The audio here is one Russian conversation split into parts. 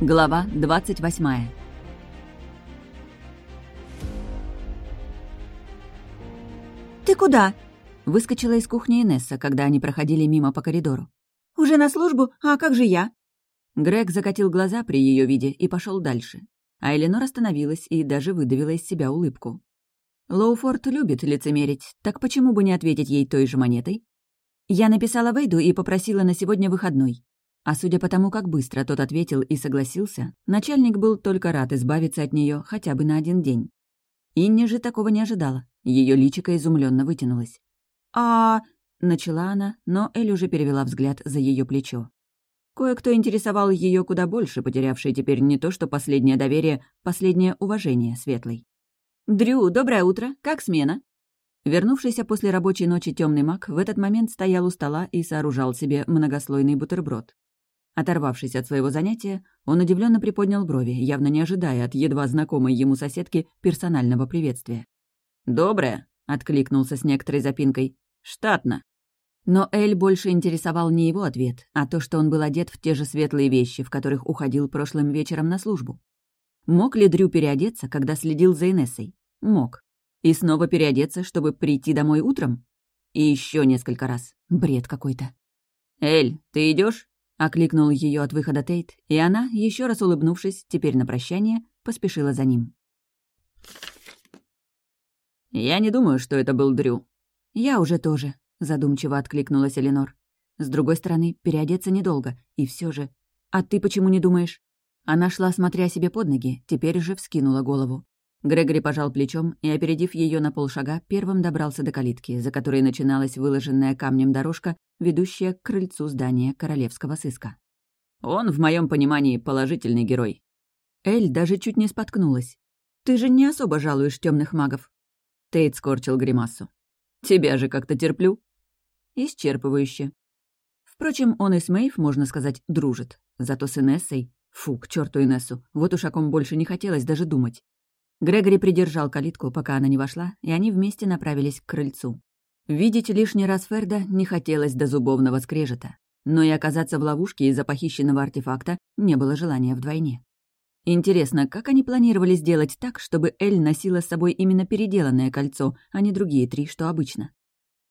Глава 28 «Ты куда?» — выскочила из кухни Инесса, когда они проходили мимо по коридору. «Уже на службу? А как же я?» Грег закатил глаза при ее виде и пошел дальше. А Эленор остановилась и даже выдавила из себя улыбку. Лоуфорд любит лицемерить, так почему бы не ответить ей той же монетой? Я написала Вейду и попросила на сегодня выходной. А судя по тому, как быстро тот ответил и согласился, начальник был только рад избавиться от нее хотя бы на один день. Инне же такого не ожидала. Ее личико изумленно вытянулось. «А...» — начала она, но Эль уже перевела взгляд за ее плечо. Кое-кто интересовал ее куда больше, потерявший теперь не то что последнее доверие, последнее уважение Светлой. «Дрю, доброе утро! Как смена?» Вернувшийся после рабочей ночи темный маг в этот момент стоял у стола и сооружал себе многослойный бутерброд. Оторвавшись от своего занятия, он удивленно приподнял брови, явно не ожидая от едва знакомой ему соседки персонального приветствия. «Доброе», — откликнулся с некоторой запинкой. «Штатно». Но Эль больше интересовал не его ответ, а то, что он был одет в те же светлые вещи, в которых уходил прошлым вечером на службу. Мог ли Дрю переодеться, когда следил за Инессой? Мог. И снова переодеться, чтобы прийти домой утром? И еще несколько раз. Бред какой-то. «Эль, ты идешь? Окликнул ее от выхода Тейт, и она, еще раз улыбнувшись, теперь на прощание, поспешила за ним. «Я не думаю, что это был Дрю». «Я уже тоже», — задумчиво откликнулась Эленор. «С другой стороны, переодеться недолго, и все же... А ты почему не думаешь?» Она шла, смотря себе под ноги, теперь же вскинула голову. Грегори пожал плечом и, опередив ее на полшага, первым добрался до калитки, за которой начиналась выложенная камнем дорожка, ведущая к крыльцу здания королевского сыска. «Он, в моем понимании, положительный герой». Эль даже чуть не споткнулась. «Ты же не особо жалуешь темных магов». Тейт скорчил гримасу. «Тебя же как-то терплю». Исчерпывающе. Впрочем, он и с Мэйв, можно сказать, дружит. Зато с Инессой... Фу, к черту Инессу. Вот уж о ком больше не хотелось даже думать. Грегори придержал калитку, пока она не вошла, и они вместе направились к крыльцу. Видеть лишний раз Ферда не хотелось до зубовного скрежета, но и оказаться в ловушке из-за похищенного артефакта не было желания вдвойне. Интересно, как они планировали сделать так, чтобы Эль носила с собой именно переделанное кольцо, а не другие три, что обычно?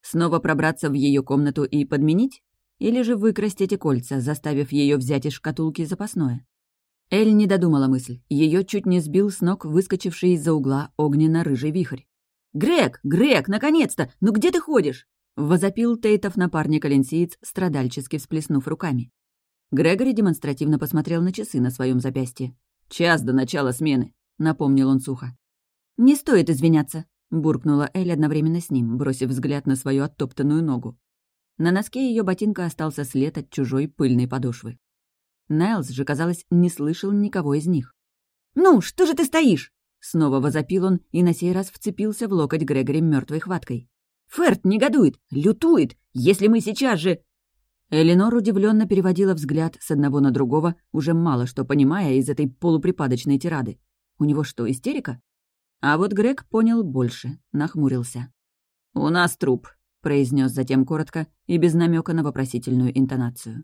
Снова пробраться в ее комнату и подменить? Или же выкрасть эти кольца, заставив ее взять из шкатулки запасное? Эль не додумала мысль. Ее чуть не сбил с ног выскочивший из-за угла огненно-рыжий вихрь. «Грег! Грег! Наконец-то! Ну где ты ходишь?» — возопил Тейтов напарник Аленсиец, страдальчески всплеснув руками. Грегори демонстративно посмотрел на часы на своем запястье. «Час до начала смены», — напомнил он сухо. «Не стоит извиняться», — буркнула Эль одновременно с ним, бросив взгляд на свою оттоптанную ногу. На носке ее ботинка остался след от чужой пыльной подошвы. Найлз же, казалось, не слышал никого из них. «Ну, что же ты стоишь?» Снова возопил он и на сей раз вцепился в локоть Грегори мертвой хваткой. «Ферд негодует, лютует, если мы сейчас же...» Эленор удивленно переводила взгляд с одного на другого, уже мало что понимая из этой полуприпадочной тирады. У него что, истерика? А вот Грег понял больше, нахмурился. «У нас труп», — произнес затем коротко и без намека на вопросительную интонацию.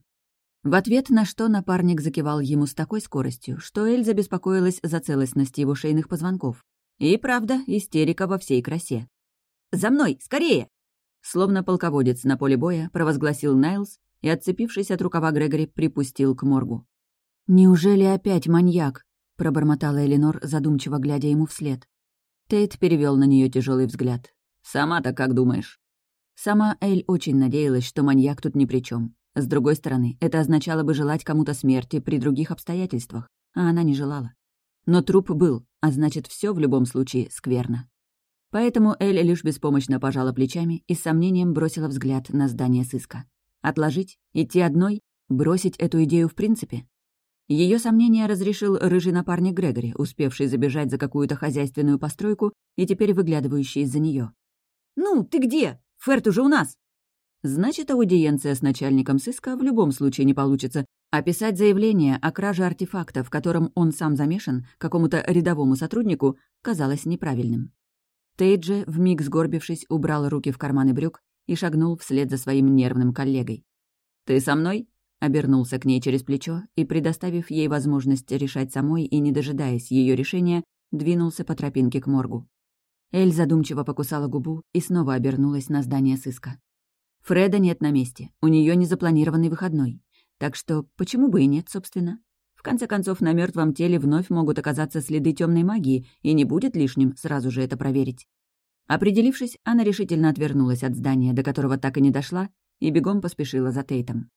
В ответ на что напарник закивал ему с такой скоростью, что Эльза беспокоилась за целостность его шейных позвонков. И правда, истерика во всей красе. «За мной! Скорее!» Словно полководец на поле боя провозгласил Найлз и, отцепившись от рукава Грегори, припустил к моргу. «Неужели опять маньяк?» — пробормотала Эленор, задумчиво глядя ему вслед. Тейт перевел на нее тяжелый взгляд. «Сама-то как думаешь?» Сама Эль очень надеялась, что маньяк тут ни при чем. С другой стороны, это означало бы желать кому-то смерти при других обстоятельствах, а она не желала. Но труп был, а значит, все в любом случае скверно. Поэтому Элли лишь беспомощно пожала плечами и с сомнением бросила взгляд на здание сыска. Отложить? Идти одной? Бросить эту идею в принципе? Ее сомнения разрешил рыжий напарник Грегори, успевший забежать за какую-то хозяйственную постройку и теперь выглядывающий из-за нее. «Ну, ты где? Ферт уже у нас!» Значит, аудиенция с начальником сыска в любом случае не получится, а писать заявление о краже артефакта, в котором он сам замешан, какому-то рядовому сотруднику, казалось неправильным. Тейджи, вмиг сгорбившись, убрал руки в карманы брюк и шагнул вслед за своим нервным коллегой. «Ты со мной?» обернулся к ней через плечо и, предоставив ей возможность решать самой и не дожидаясь ее решения, двинулся по тропинке к моргу. Эль задумчиво покусала губу и снова обернулась на здание сыска. Фреда нет на месте, у нее незапланированный выходной. Так что почему бы и нет, собственно? В конце концов, на мертвом теле вновь могут оказаться следы темной магии, и не будет лишним сразу же это проверить. Определившись, она решительно отвернулась от здания, до которого так и не дошла, и бегом поспешила за Тейтом.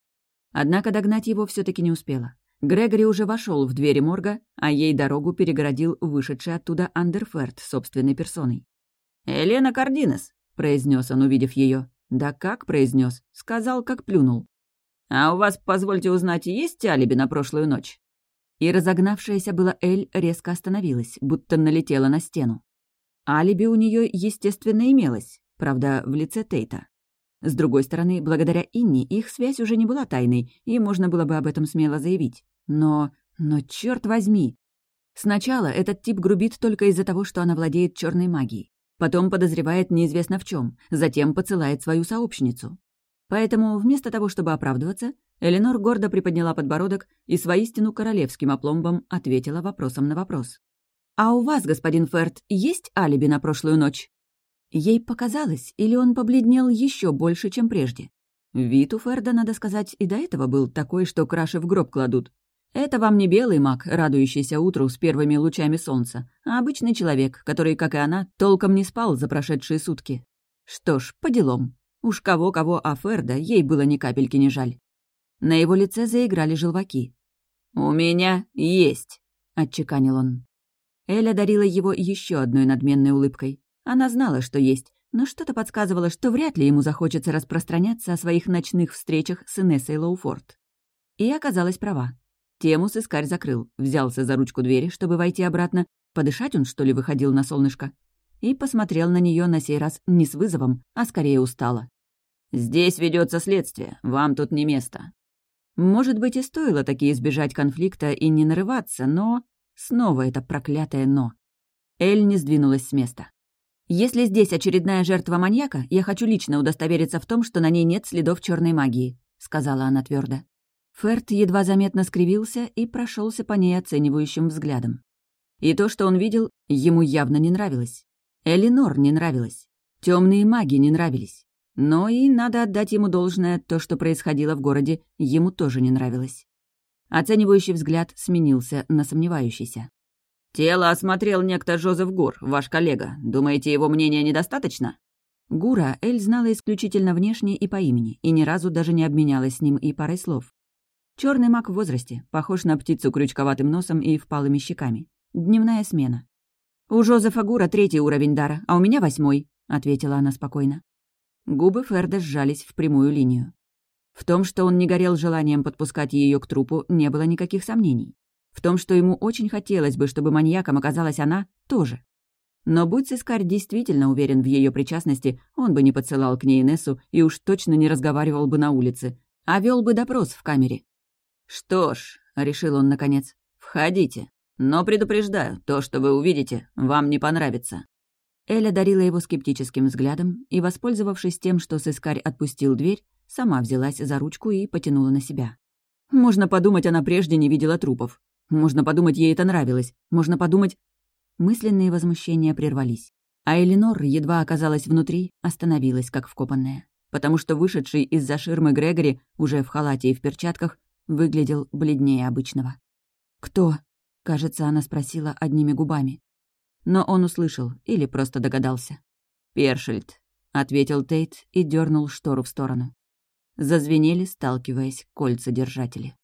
Однако догнать его все таки не успела. Грегори уже вошел в двери морга, а ей дорогу перегородил вышедший оттуда Андерферт собственной персоной. «Елена Кардинес», — произнес он, увидев ее. Да как произнес, сказал, как плюнул. «А у вас, позвольте узнать, есть алиби на прошлую ночь?» И разогнавшаяся была Эль резко остановилась, будто налетела на стену. Алиби у нее, естественно, имелось, правда, в лице Тейта. С другой стороны, благодаря Инни их связь уже не была тайной, и можно было бы об этом смело заявить. Но... но черт возьми! Сначала этот тип грубит только из-за того, что она владеет черной магией. Потом подозревает неизвестно в чем, затем поцелает свою сообщницу. Поэтому вместо того, чтобы оправдываться, Эленор гордо приподняла подбородок и с воистину королевским опломбом ответила вопросом на вопрос. «А у вас, господин Ферт, есть алиби на прошлую ночь?» Ей показалось, или он побледнел еще больше, чем прежде. Вид у Ферда, надо сказать, и до этого был такой, что краши в гроб кладут. Это вам не белый маг, радующийся утру с первыми лучами солнца, а обычный человек, который, как и она, толком не спал за прошедшие сутки. Что ж, по делам. Уж кого-кого, а Ферда ей было ни капельки не жаль. На его лице заиграли желваки. «У меня есть», — отчеканил он. Эля дарила его еще одной надменной улыбкой. Она знала, что есть, но что-то подсказывало, что вряд ли ему захочется распространяться о своих ночных встречах с Инессой Лоуфорд. И оказалась права. Тему сыскарь закрыл, взялся за ручку двери, чтобы войти обратно. Подышать он, что ли, выходил на солнышко? И посмотрел на нее на сей раз не с вызовом, а скорее устало. «Здесь ведется следствие, вам тут не место». Может быть, и стоило таки избежать конфликта и не нарываться, но... Снова это проклятое «но». Эль не сдвинулась с места. «Если здесь очередная жертва маньяка, я хочу лично удостовериться в том, что на ней нет следов черной магии», — сказала она твердо. Ферт едва заметно скривился и прошелся по ней оценивающим взглядом. И то, что он видел, ему явно не нравилось. Элинор не нравилась. Темные маги не нравились. Но и надо отдать ему должное, то, что происходило в городе, ему тоже не нравилось. Оценивающий взгляд сменился на сомневающийся. «Тело осмотрел некто Жозеф Гур, ваш коллега. Думаете, его мнения недостаточно?» Гура Эль знала исключительно внешне и по имени, и ни разу даже не обменялась с ним и парой слов. Черный маг в возрасте, похож на птицу крючковатым носом и впалыми щеками. Дневная смена. «У Жозефа Гура третий уровень дара, а у меня восьмой», — ответила она спокойно. Губы Ферда сжались в прямую линию. В том, что он не горел желанием подпускать ее к трупу, не было никаких сомнений. В том, что ему очень хотелось бы, чтобы маньяком оказалась она, тоже. Но будь сыскарь действительно уверен в ее причастности, он бы не подсылал к ней Нессу и уж точно не разговаривал бы на улице, а вел бы допрос в камере. «Что ж», — решил он наконец, — «входите. Но предупреждаю, то, что вы увидите, вам не понравится». Эля дарила его скептическим взглядом и, воспользовавшись тем, что сыскарь отпустил дверь, сама взялась за ручку и потянула на себя. Можно подумать, она прежде не видела трупов. Можно подумать, ей это нравилось. Можно подумать... Мысленные возмущения прервались. А Эленор, едва оказалась внутри, остановилась, как вкопанная. Потому что вышедший из-за ширмы Грегори, уже в халате и в перчатках, выглядел бледнее обычного. «Кто?» — кажется, она спросила одними губами. Но он услышал или просто догадался. «Першельд», — ответил Тейт и дернул штору в сторону. Зазвенели, сталкиваясь, кольца держатели.